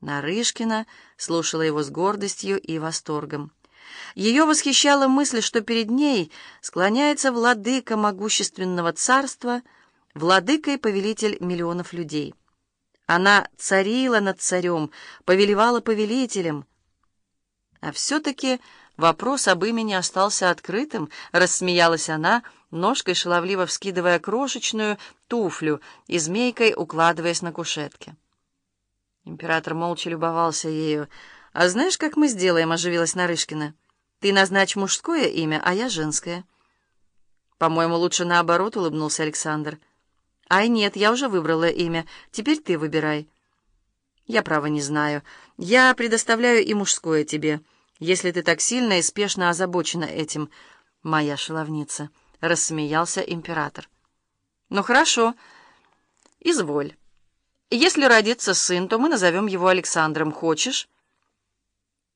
Нарышкина слушала его с гордостью и восторгом. Ее восхищала мысль, что перед ней склоняется владыка могущественного царства, владыка и повелитель миллионов людей. Она царила над царем, повелевала повелителем. А все-таки вопрос об имени остался открытым, рассмеялась она, ножкой шаловливо вскидывая крошечную туфлю и змейкой укладываясь на кушетке. Император молча любовался ею. «А знаешь, как мы сделаем?» — оживилась Нарышкина. «Ты назначь мужское имя, а я женское». «По-моему, лучше наоборот», — улыбнулся Александр. «Ай, нет, я уже выбрала имя. Теперь ты выбирай». «Я, право, не знаю. Я предоставляю и мужское тебе, если ты так сильно и спешно озабочена этим, моя шаловница», — рассмеялся император. «Ну, хорошо. Изволь». Если родится сын, то мы назовем его Александром. Хочешь?»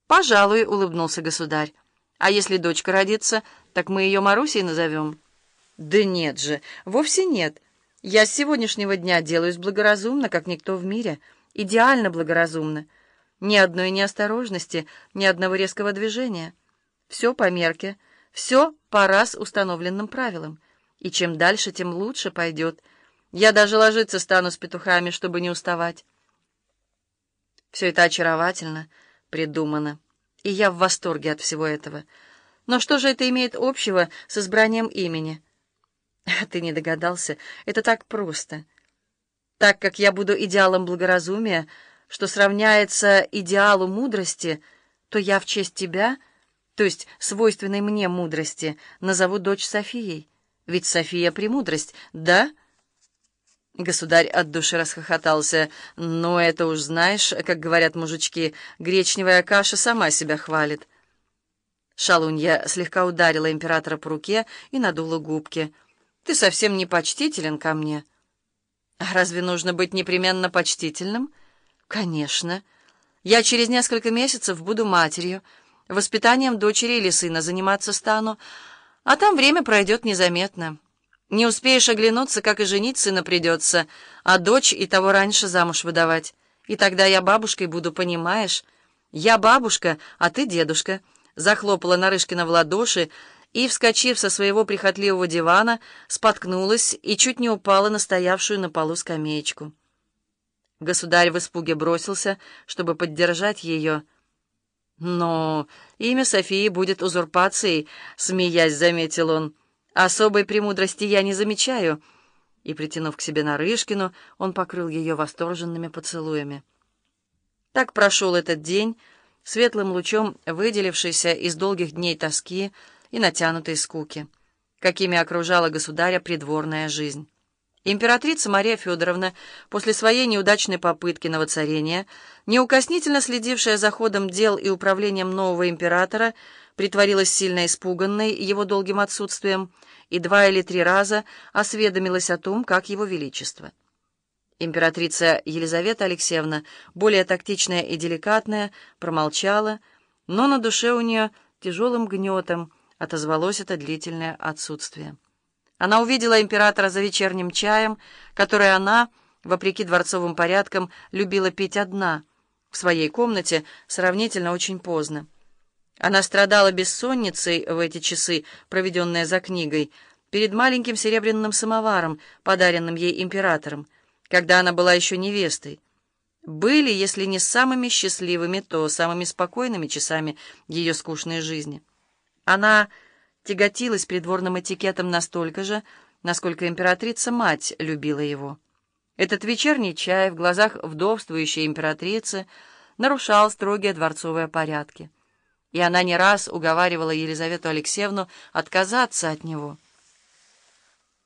«Пожалуй», — улыбнулся государь. «А если дочка родится, так мы ее Марусей назовем?» «Да нет же, вовсе нет. Я с сегодняшнего дня делаюсь благоразумно, как никто в мире. Идеально благоразумно. Ни одной неосторожности, ни одного резкого движения. Все по мерке, все по раз установленным правилам. И чем дальше, тем лучше пойдет». Я даже ложиться стану с петухами, чтобы не уставать. Все это очаровательно, придумано, и я в восторге от всего этого. Но что же это имеет общего с избранием имени? Ты не догадался, это так просто. Так как я буду идеалом благоразумия, что сравняется идеалу мудрости, то я в честь тебя, то есть свойственной мне мудрости, назову дочь Софией. Ведь София — премудрость, да?» Государь от души расхохотался. «Ну, это уж знаешь, как говорят мужички, гречневая каша сама себя хвалит». Шалунья слегка ударила императора по руке и надула губки. «Ты совсем не почтителен ко мне». «Разве нужно быть непременно почтительным?» «Конечно. Я через несколько месяцев буду матерью, воспитанием дочери или сына заниматься стану, а там время пройдет незаметно». Не успеешь оглянуться, как и женить сына придется, а дочь и того раньше замуж выдавать. И тогда я бабушкой буду, понимаешь? Я бабушка, а ты дедушка. Захлопала Нарышкина в ладоши и, вскочив со своего прихотливого дивана, споткнулась и чуть не упала на стоявшую на полу скамеечку. Государь в испуге бросился, чтобы поддержать ее. «Но имя Софии будет узурпацией», — смеясь, заметил он. Особой премудрости я не замечаю». И, притянув к себе Нарышкину, он покрыл ее восторженными поцелуями. Так прошел этот день, светлым лучом выделившийся из долгих дней тоски и натянутой скуки, какими окружала государя придворная жизнь. Императрица Мария Федоровна, после своей неудачной попытки на воцарение, неукоснительно следившая за ходом дел и управлением нового императора, притворилась сильно испуганной его долгим отсутствием и два или три раза осведомилась о том, как его величество. Императрица Елизавета Алексеевна, более тактичная и деликатная, промолчала, но на душе у нее тяжелым гнетом отозвалось это длительное отсутствие. Она увидела императора за вечерним чаем, который она, вопреки дворцовым порядкам, любила пить одна, в своей комнате сравнительно очень поздно. Она страдала бессонницей в эти часы, проведенные за книгой, перед маленьким серебряным самоваром, подаренным ей императором, когда она была еще невестой. Были, если не самыми счастливыми, то самыми спокойными часами ее скучной жизни. Она тяготилась придворным этикетом настолько же, насколько императрица-мать любила его. Этот вечерний чай в глазах вдовствующей императрицы нарушал строгие дворцовые порядки и она не раз уговаривала Елизавету Алексеевну отказаться от него —